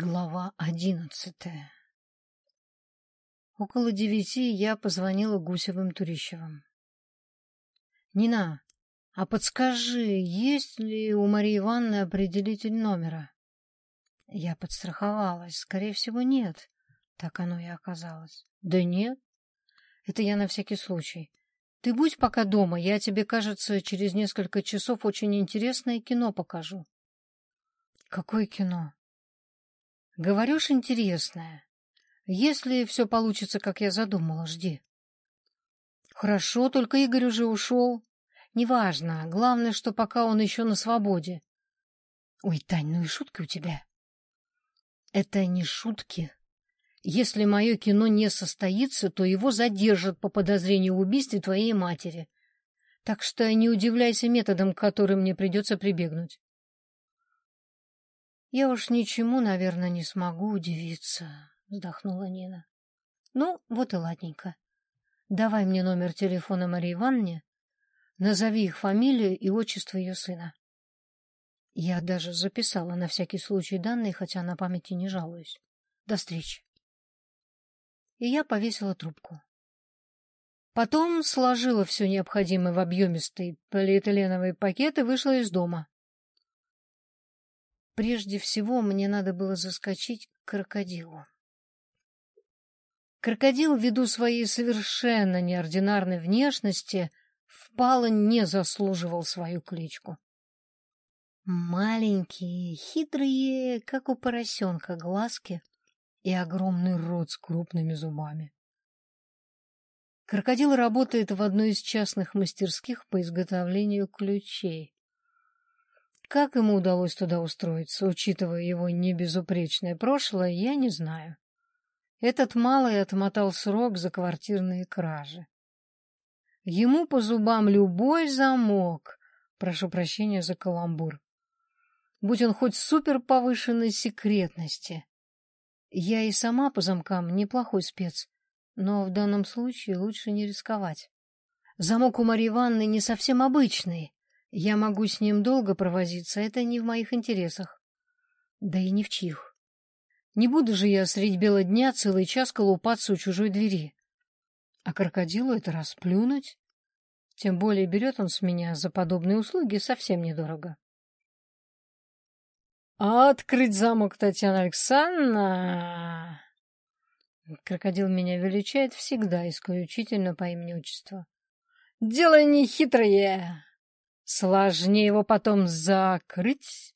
Глава одиннадцатая Около девяти я позвонила Гусевым-Турищевым. — Нина, а подскажи, есть ли у Марии Ивановны определитель номера? Я подстраховалась. Скорее всего, нет. Так оно и оказалось. — Да нет. Это я на всякий случай. Ты будь пока дома, я тебе, кажется, через несколько часов очень интересное кино покажу. — Какое кино? — Говоришь, интересное. Если все получится, как я задумала, жди. — Хорошо, только Игорь уже ушел. Неважно, главное, что пока он еще на свободе. — Ой, Тань, ну и шутки у тебя. — Это не шутки. Если мое кино не состоится, то его задержат по подозрению в убийстве твоей матери. Так что не удивляйся методом, к которым мне придется прибегнуть. Я уж ничему, наверное, не смогу удивиться, вздохнула Нина. Ну, вот и ладненько. Давай мне номер телефона Марии Ивановне, назови их фамилию и отчество ее сына. Я даже записала на всякий случай данные, хотя на памяти не жалуюсь. До встречи. И я повесила трубку. Потом сложила все необходимое в объемистый полиэтиленовый пакет и вышла из дома. Прежде всего мне надо было заскочить к крокодилу. Крокодил, ввиду своей совершенно неординарной внешности, впало не заслуживал свою кличку. Маленькие, хитрые, как у поросенка, глазки и огромный рот с крупными зубами. Крокодил работает в одной из частных мастерских по изготовлению ключей. Как ему удалось туда устроиться, учитывая его небезупречное прошлое, я не знаю. Этот малый отмотал срок за квартирные кражи. Ему по зубам любой замок, прошу прощения за каламбур. Будь он хоть супер повышенной секретности. Я и сама по замкам неплохой спец, но в данном случае лучше не рисковать. Замок у Марьи Ивановны не совсем обычный, я могу с ним долго провозиться, это не в моих интересах. Да и не в чьих. Не буду же я средь бела дня целый час колупаться у чужой двери. А крокодилу это расплюнуть. Тем более берет он с меня за подобные услуги совсем недорого. «Открыть замок, Татьяна Александровна!» Крокодил меня величает всегда исключительно по имени-отчеству. «Дело нехитрое!» Сложнее его потом закрыть.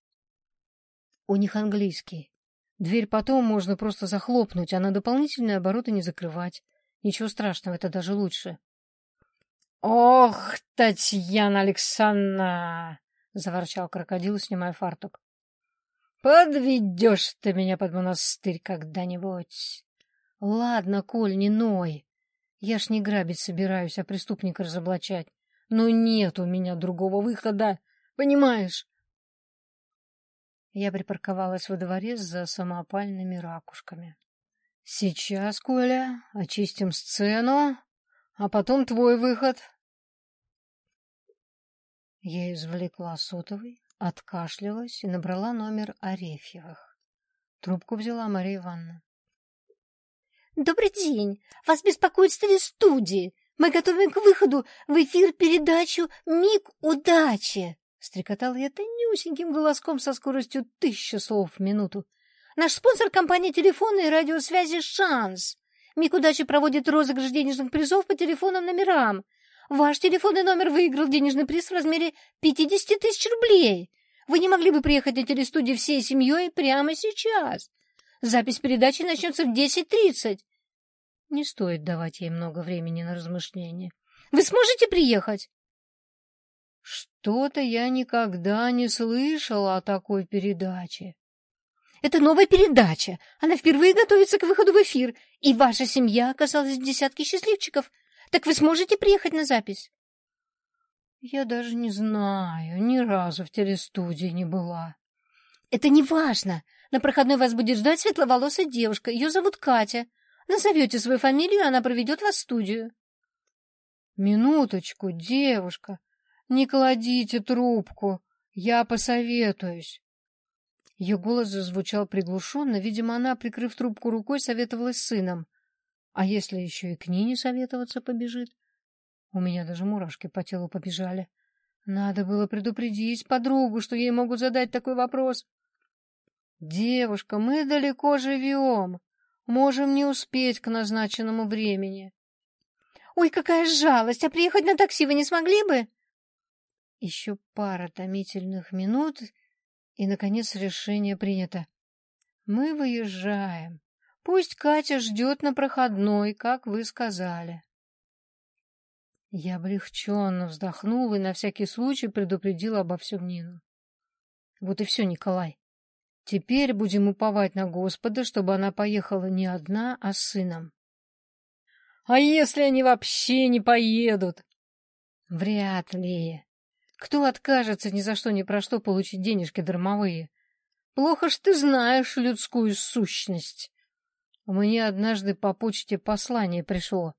У них английский. Дверь потом можно просто захлопнуть, а на дополнительные обороты не закрывать. Ничего страшного, это даже лучше. — Ох, Татьяна Александровна! — заворчал крокодил, снимая фартук. — Подведешь ты меня под монастырь когда-нибудь. — Ладно, Коль, не ной. Я ж не грабить собираюсь, а преступника разоблачать. Но нет у меня другого выхода, понимаешь? Я припарковалась во дворе за самопальными ракушками. Сейчас, Коля, очистим сцену, а потом твой выход. Я извлекла сотовый, откашлялась и набрала номер Арефьевых. Трубку взяла Мария Ивановна. — Добрый день! Вас беспокоит студии. Мы готовим к выходу в эфир передачу «Миг удачи», — стрекотал я тонюсеньким голоском со скоростью тысячи слов в минуту. Наш спонсор — компания телефонной и радиосвязи «Шанс». «Миг удачи» проводит розыгрыш денежных призов по телефонным номерам. Ваш телефонный номер выиграл денежный приз в размере 50 тысяч рублей. Вы не могли бы приехать на телестудию всей семьей прямо сейчас? Запись передачи начнется в 10.30. Не стоит давать ей много времени на размышления. Вы сможете приехать? Что-то я никогда не слышала о такой передаче. Это новая передача. Она впервые готовится к выходу в эфир, и ваша семья оказалась в десятке счастливчиков. Так вы сможете приехать на запись? Я даже не знаю, ни разу в телестудии не была. Это не важно. На проходной вас будет ждать светловолосая девушка. Ее зовут Катя. Назовете свою фамилию, она проведет вас в студию. Минуточку, девушка, не кладите трубку, я посоветуюсь. Ее голос зазвучал приглушенно. Видимо, она, прикрыв трубку рукой, советовалась с сыном. А если еще и к Нине советоваться побежит? У меня даже мурашки по телу побежали. Надо было предупредить подругу, что ей могут задать такой вопрос. «Девушка, мы далеко живем. Можем не успеть к назначенному времени». «Ой, какая жалость! А приехать на такси вы не смогли бы?» Еще пара томительных минут, и, наконец, решение принято. Мы выезжаем. Пусть Катя ждет на проходной, как вы сказали. Я облегченно вздохнул и на всякий случай предупредил обо всем Нину. Вот и все, Николай. Теперь будем уповать на Господа, чтобы она поехала не одна, а с сыном. — А если они вообще не поедут? — Вряд ли. Кто откажется ни за что ни про что получить денежки дармовые? Плохо ж ты знаешь людскую сущность. Мне однажды по почте послание пришло.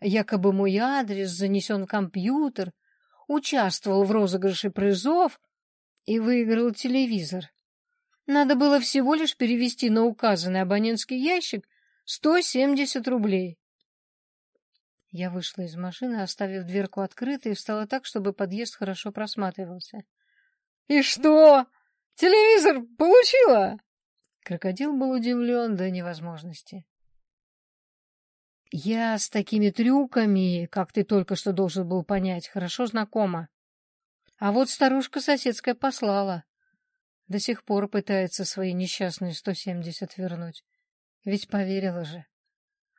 Якобы мой адрес занесен в компьютер, участвовал в розыгрыше призов и выиграл телевизор. Надо было всего лишь перевести на указанный абонентский ящик 170 рублей. Я вышла из машины, оставив дверку открытой, и встала так, чтобы подъезд хорошо просматривался. — И что? Телевизор получила? Крокодил был удивлен до невозможности. — Я с такими трюками, как ты только что должен был понять, хорошо знакома. А вот старушка соседская послала. До сих пор пытается свои несчастные сто семьдесят вернуть. Ведь поверила же.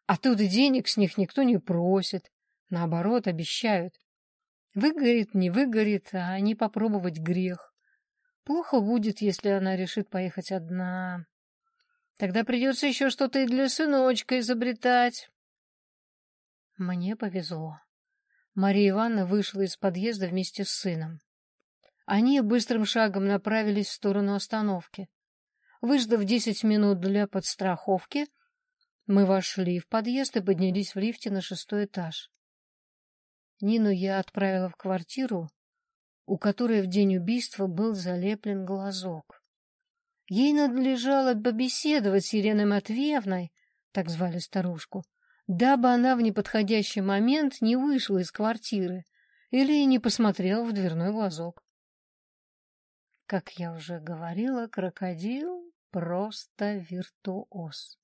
Оттуда денег с них никто не просит. Наоборот, обещают. Выгорит, не выгорит, а не попробовать грех. Плохо будет, если она решит поехать одна. Тогда придется еще что-то и для сыночка изобретать. Мне повезло. Мария Ивановна вышла из подъезда вместе с сыном. Они быстрым шагом направились в сторону остановки. Выждав десять минут для подстраховки, мы вошли в подъезд и поднялись в лифте на шестой этаж. Нину я отправила в квартиру, у которой в день убийства был залеплен глазок. Ей надлежало побеседовать с Еленой Матвеевной, так звали старушку, дабы она в неподходящий момент не вышла из квартиры или не посмотрела в дверной глазок. Как я уже говорила, крокодил просто виртуоз.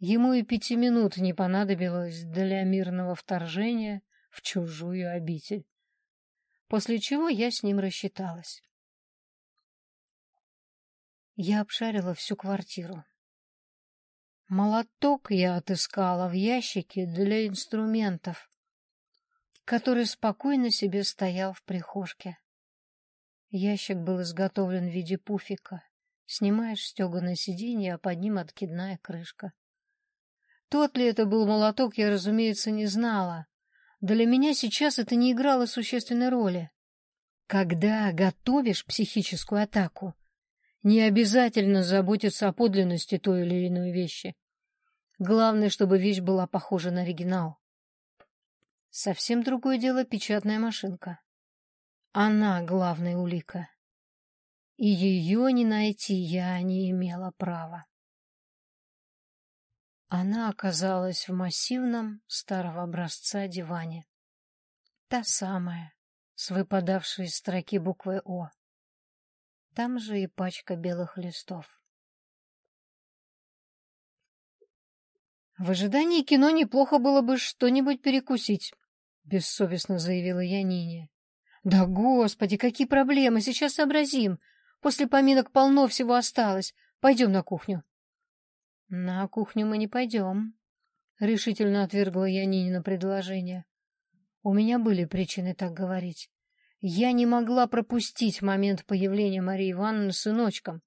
Ему и пяти минут не понадобилось для мирного вторжения в чужую обитель. После чего я с ним рассчиталась. Я обшарила всю квартиру. Молоток я отыскала в ящике для инструментов, который спокойно себе стоял в прихожке. Ящик был изготовлен в виде пуфика. Снимаешь стеганое сиденье, а под ним откидная крышка. Тот ли это был молоток, я, разумеется, не знала. Для меня сейчас это не играло существенной роли. Когда готовишь психическую атаку, не обязательно заботиться о подлинности той или иной вещи. Главное, чтобы вещь была похожа на оригинал. Совсем другое дело печатная машинка. Она главная улика. И ее не найти я не имела права. Она оказалась в массивном старого образца диване. Та самая, с выпадавшей из строки буквы «О». Там же и пачка белых листов. В ожидании кино неплохо было бы что-нибудь перекусить, бессовестно заявила я Нине. Да господи, какие проблемы, сейчас сообразим. После поминок полно всего осталось. Пойдем на кухню. «На кухню мы не пойдем», — решительно отвергла я Нинина предложение. У меня были причины так говорить. Я не могла пропустить момент появления Марии Ивановны с сыночком.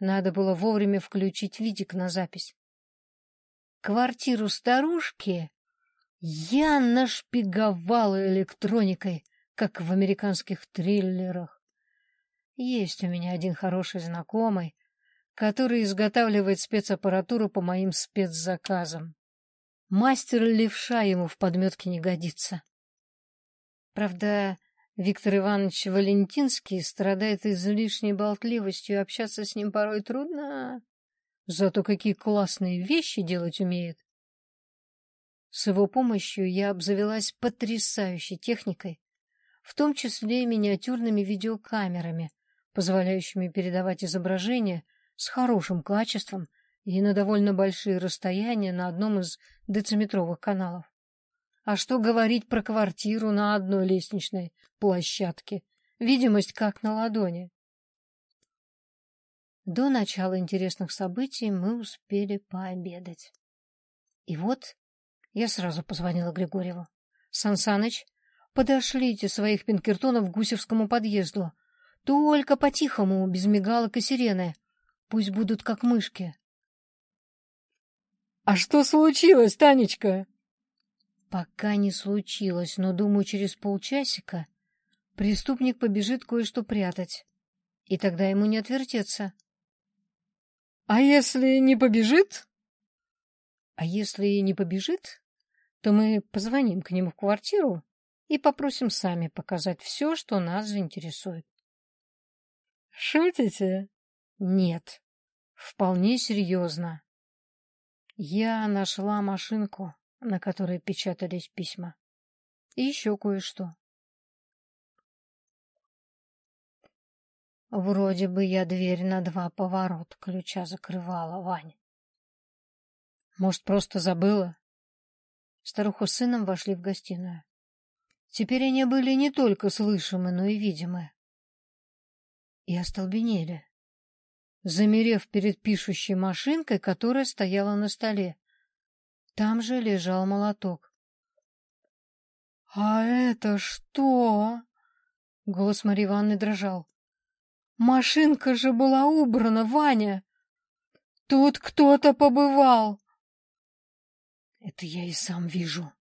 Надо было вовремя включить видик на запись. Квартиру старушки я нашпиговала электроникой, как в американских триллерах. Есть у меня один хороший знакомый, который изготавливает спецаппаратуру по моим спецзаказам. Мастер левша ему в подметке не годится. Правда, Виктор Иванович Валентинский страдает излишней болтливостью, общаться с ним порой трудно. Зато какие классные вещи делать умеет. С его помощью я обзавелась потрясающей техникой, в том числе и миниатюрными видеокамерами, позволяющими передавать изображения с хорошим качеством и на довольно большие расстояния на одном из дециметровых каналов. А что говорить про квартиру на одной лестничной площадке? Видимость как на ладони. До начала интересных событий мы успели пообедать. И вот я сразу позвонила Григорьеву. — Сансаныч, подошлите своих пинкертонов к Гусевскому подъезду. Только по-тихому, без мигалок и сирены. Пусть будут как мышки. — А что случилось, Танечка? — Пока не случилось, но, думаю, через полчасика преступник побежит кое-что прятать. И тогда ему не отвертеться. — А если не побежит? — А если не побежит, то мы позвоним к нему в квартиру и попросим сами показать все, что нас заинтересует. Шутите? Нет, вполне серьезно. Я нашла машинку, на которой печатались письма. И еще кое-что. Вроде бы я дверь на два поворота ключа закрывала, Вань. Может, просто забыла? Старуха с сыном вошли в гостиную. Теперь они были не только слышимы, но и видимы и остолбенели, замерев перед пишущей машинкой, которая стояла на столе. Там же лежал молоток. — А это что? — голос Марьи Ивановны дрожал. — Машинка же была убрана, Ваня! Тут кто-то побывал! — Это я и сам вижу.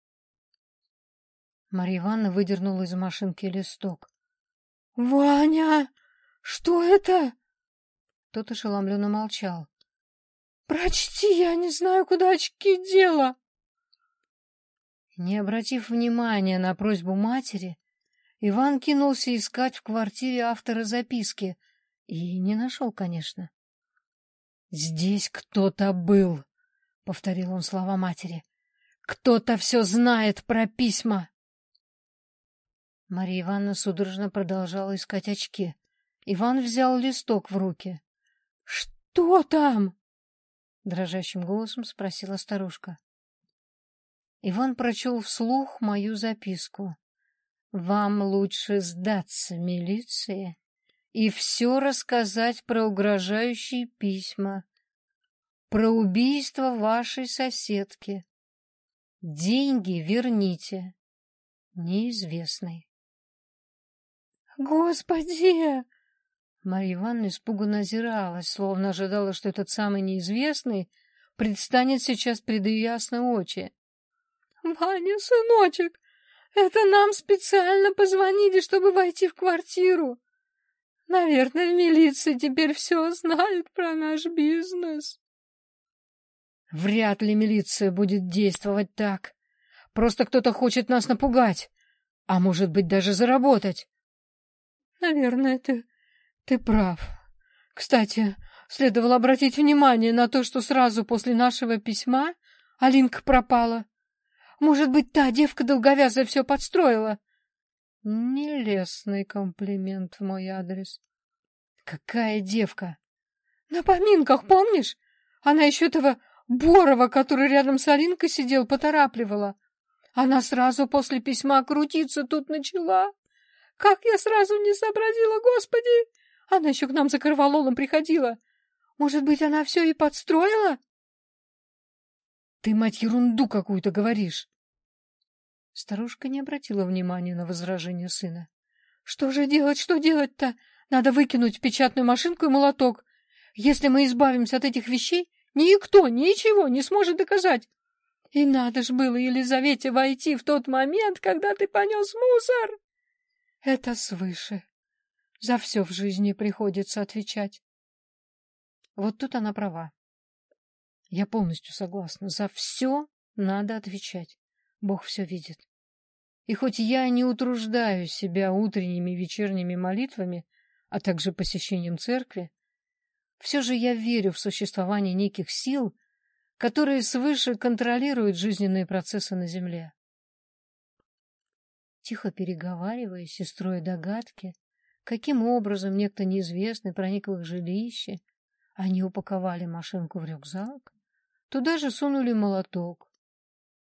Марья Ивановна выдернула из машинки листок. — Ваня! Что это? Тот ошеломленно молчал. Прочти, я не знаю, куда очки дела. Не обратив внимания на просьбу матери, Иван кинулся искать в квартире автора записки и не нашел, конечно. «Здесь кто-то был», — повторил он слова матери. «Кто-то все знает про письма». Мария Ивановна судорожно продолжала искать очки. Иван взял листок в руки. — Что там? — дрожащим голосом спросила старушка. Иван прочел вслух мою записку. «Вам лучше сдаться милиции и все рассказать про угрожающие письма, про убийство вашей соседки. Деньги верните. Неизвестный». «Господи!» Марья Ивановна испуганно озиралась, словно ожидала, что этот самый неизвестный предстанет сейчас пред ее ясные очи. — Ваня, сыночек, это нам специально позвонили, чтобы войти в квартиру. Наверное, в милиции теперь все знают про наш бизнес. Вряд ли милиция будет действовать так. Просто кто-то хочет нас напугать, а может быть даже заработать. Наверное, ты ты прав. Кстати, следовало обратить внимание на то, что сразу после нашего письма Алинка пропала. Может быть, та девка долговязая все подстроила? Нелестный комплимент в мой адрес. Какая девка? На поминках, помнишь? Она еще этого Борова, который рядом с Алинкой сидел, поторапливала. Она сразу после письма крутиться тут начала. Как я сразу не сообразила, господи! Она еще к нам за корвалолом приходила. Может быть, она все и подстроила? Ты, мать, ерунду какую-то говоришь. Старушка не обратила внимания на возражение сына. Что же делать, что делать-то? Надо выкинуть печатную машинку и молоток. Если мы избавимся от этих вещей, никто ничего не сможет доказать. И надо ж было Елизавете войти в тот момент, когда ты понес мусор. Это свыше. За все в жизни приходится отвечать. Вот тут она права. Я полностью согласна. За все надо отвечать. Бог все видит. И хоть я не утруждаю себя утренними и вечерними молитвами, а также посещением церкви, все же я верю в существование неких сил, которые свыше контролируют жизненные процессы на Земле. Тихо переговариваясь и строя догадки, каким образом некто неизвестный проник в их жилище, они упаковали машинку в рюкзак, туда же сунули молоток.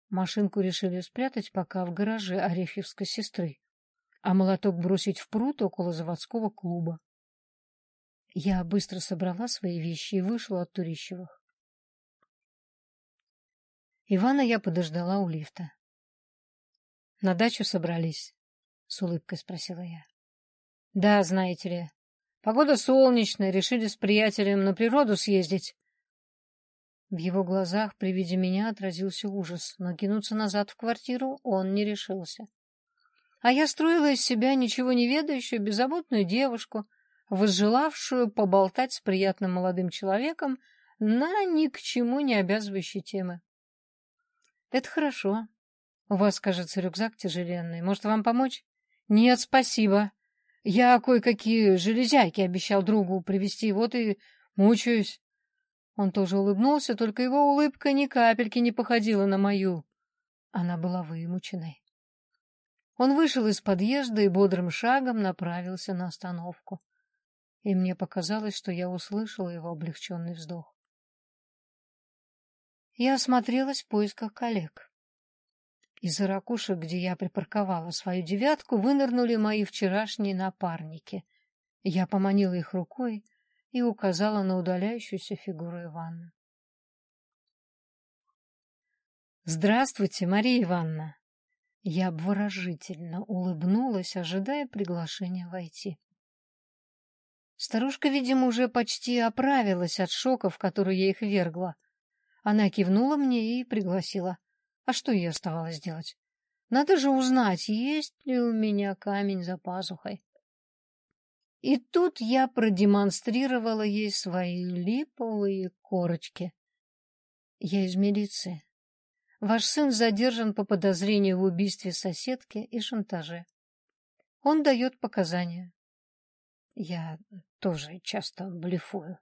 Машинку решили спрятать пока в гараже Арефьевской сестры, а молоток бросить в пруд около заводского клуба. Я быстро собрала свои вещи и вышла от Турищевых. Ивана я подождала у лифта. — На дачу собрались? — с улыбкой спросила я. — Да, знаете ли. Погода солнечная, решили с приятелем на природу съездить. В его глазах при виде меня отразился ужас, но кинуться назад в квартиру он не решился. А я строила из себя ничего не ведающую, беззаботную девушку, возжелавшую поболтать с приятным молодым человеком на ни к чему не обязывающие темы. Это хорошо. У вас, кажется, рюкзак тяжеленный. Может, вам помочь? Нет, спасибо. Я кое-какие железяки обещал другу привезти, вот и мучаюсь. Он тоже улыбнулся, только его улыбка ни капельки не походила на мою. Она была вымученной. Он вышел из подъезда и бодрым шагом направился на остановку. И мне показалось, что я услышала его облегченный вздох. Я осмотрелась в поисках коллег. Из-за ракушек, где я припарковала свою девятку, вынырнули мои вчерашние напарники. Я поманила их рукой и указала на удаляющуюся фигуру Ивана. «Здравствуйте, Мария Ивановна!» Я обворожительно улыбнулась, ожидая приглашения войти. Старушка, видимо, уже почти оправилась от шока, в который я их вергла. Она кивнула мне и пригласила. А что ей оставалось делать? Надо же узнать, есть ли у меня камень за пазухой. И тут я продемонстрировала ей свои липовые корочки. Я из милиции. Ваш сын задержан по подозрению в убийстве соседки и шантаже. Он дает показания. Я тоже часто блефую.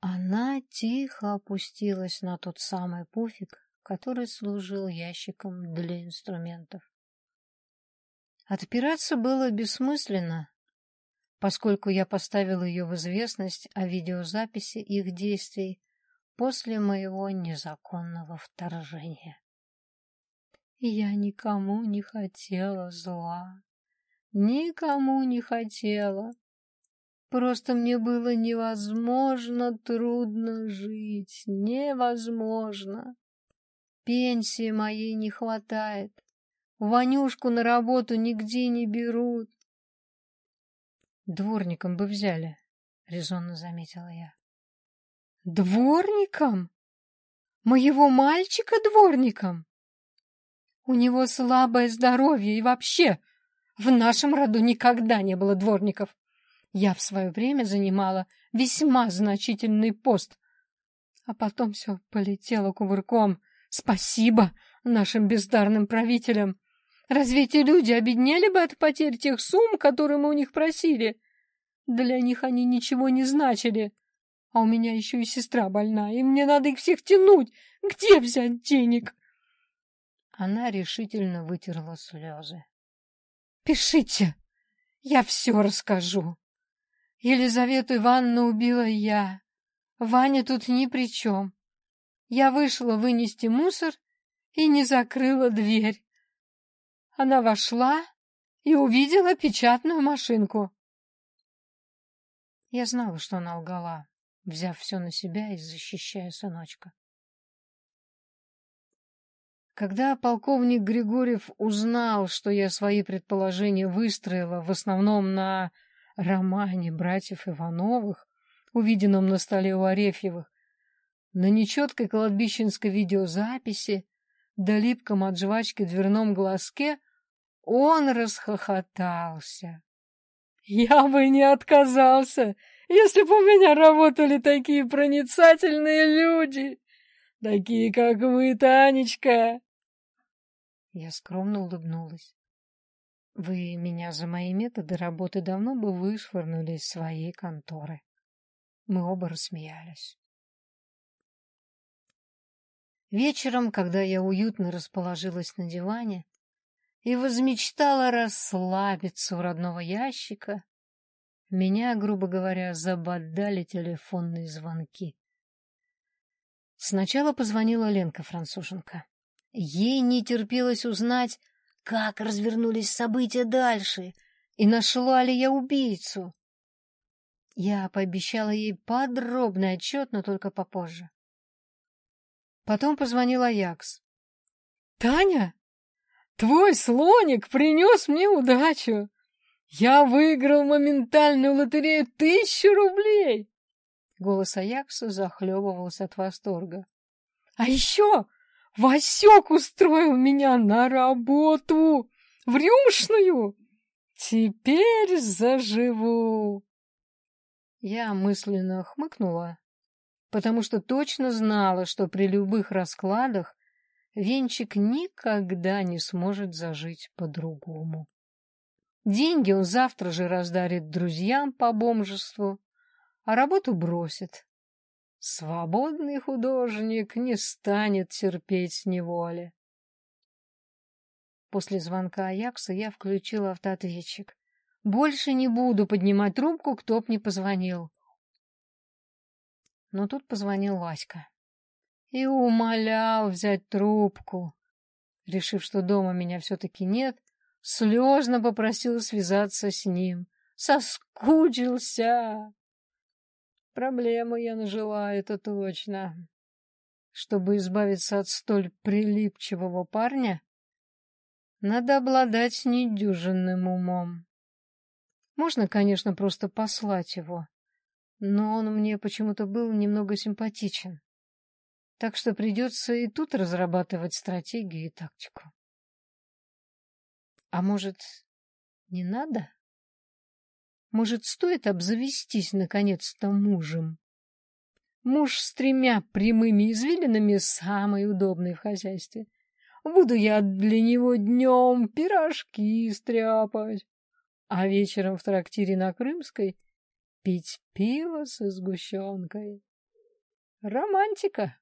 Она тихо опустилась на тот самый пуфик, который служил ящиком для инструментов. Отпираться было бессмысленно, поскольку я поставил ее в известность о видеозаписи их действий после моего незаконного вторжения. Я никому не хотела зла, никому не хотела. Просто мне было невозможно трудно жить, невозможно. Пенсии моей не хватает. Ванюшку на работу нигде не берут. Дворником бы взяли, резонно заметила я. Дворником? Моего мальчика дворником? У него слабое здоровье и вообще в нашем роду никогда не было дворников. Я в свое время занимала весьма значительный пост. А потом все полетело кувырком. Спасибо нашим бездарным правителям. Разве эти люди обеднели бы от потерь тех сумм, которые мы у них просили? Для них они ничего не значили. А у меня еще и сестра больна, и мне надо их всех тянуть. Где взять денег? Она решительно вытерла слезы. — Пишите, я все расскажу. Елизавету Ивановну убила я. Ваня тут ни при чем. Я вышла вынести мусор и не закрыла дверь. Она вошла и увидела печатную машинку. Я знала, что она лгала, взяв все на себя и защищая сыночка. Когда полковник Григорьев узнал, что я свои предположения выстроила в основном на романе братьев Ивановых, увиденном на столе у Арефьевых, на нечеткой кладбищенской видеозаписи, да липком от жвачки дверном глазке, он расхохотался. «Я бы не отказался, если бы у меня работали такие проницательные люди, такие, как вы, Танечка!» Я скромно улыбнулась. Вы меня за мои методы работы давно бы вышвырнули из своей конторы. Мы оба рассмеялись. Вечером, когда я уютно расположилась на диване и возмечтала расслабиться у родного ящика, меня, грубо говоря, забодали телефонные звонки. Сначала позвонила Ленка-француженка. Ей не терпелось узнать, как развернулись события дальше и нашла ли я убийцу. Я пообещала ей подробный отчет, но только попозже. Потом позвонила Якс. — Таня, твой слоник принес мне удачу. Я выиграл моментальную лотерею тысячу рублей. Голос Аякса захлебывался от восторга. — А еще Васек устроил меня на работу, в рюмшную. Теперь заживу. Я мысленно хмыкнула, потому что точно знала, что при любых раскладах венчик никогда не сможет зажить по-другому. Деньги он завтра же раздарит друзьям по бомжеству, а работу бросит. Свободный художник не станет терпеть неволи. После звонка Аякса я включила автоответчик. Больше не буду поднимать трубку, кто б не позвонил. Но тут позвонил Васька и умолял взять трубку. Решив, что дома меня все-таки нет, слезно попросил связаться с ним. Соскучился. Проблему я нажила, это точно. Чтобы избавиться от столь прилипчивого парня, надо обладать недюжинным умом. Можно, конечно, просто послать его, но он мне почему-то был немного симпатичен. Так что придется и тут разрабатывать стратегию и тактику. А может, не надо? Может, стоит обзавестись, наконец-то, мужем? Муж с тремя прямыми извилинами самый удобный в хозяйстве. Буду я для него днем пирожки стряпать, а вечером в трактире на Крымской пить пиво со сгущенкой. Романтика!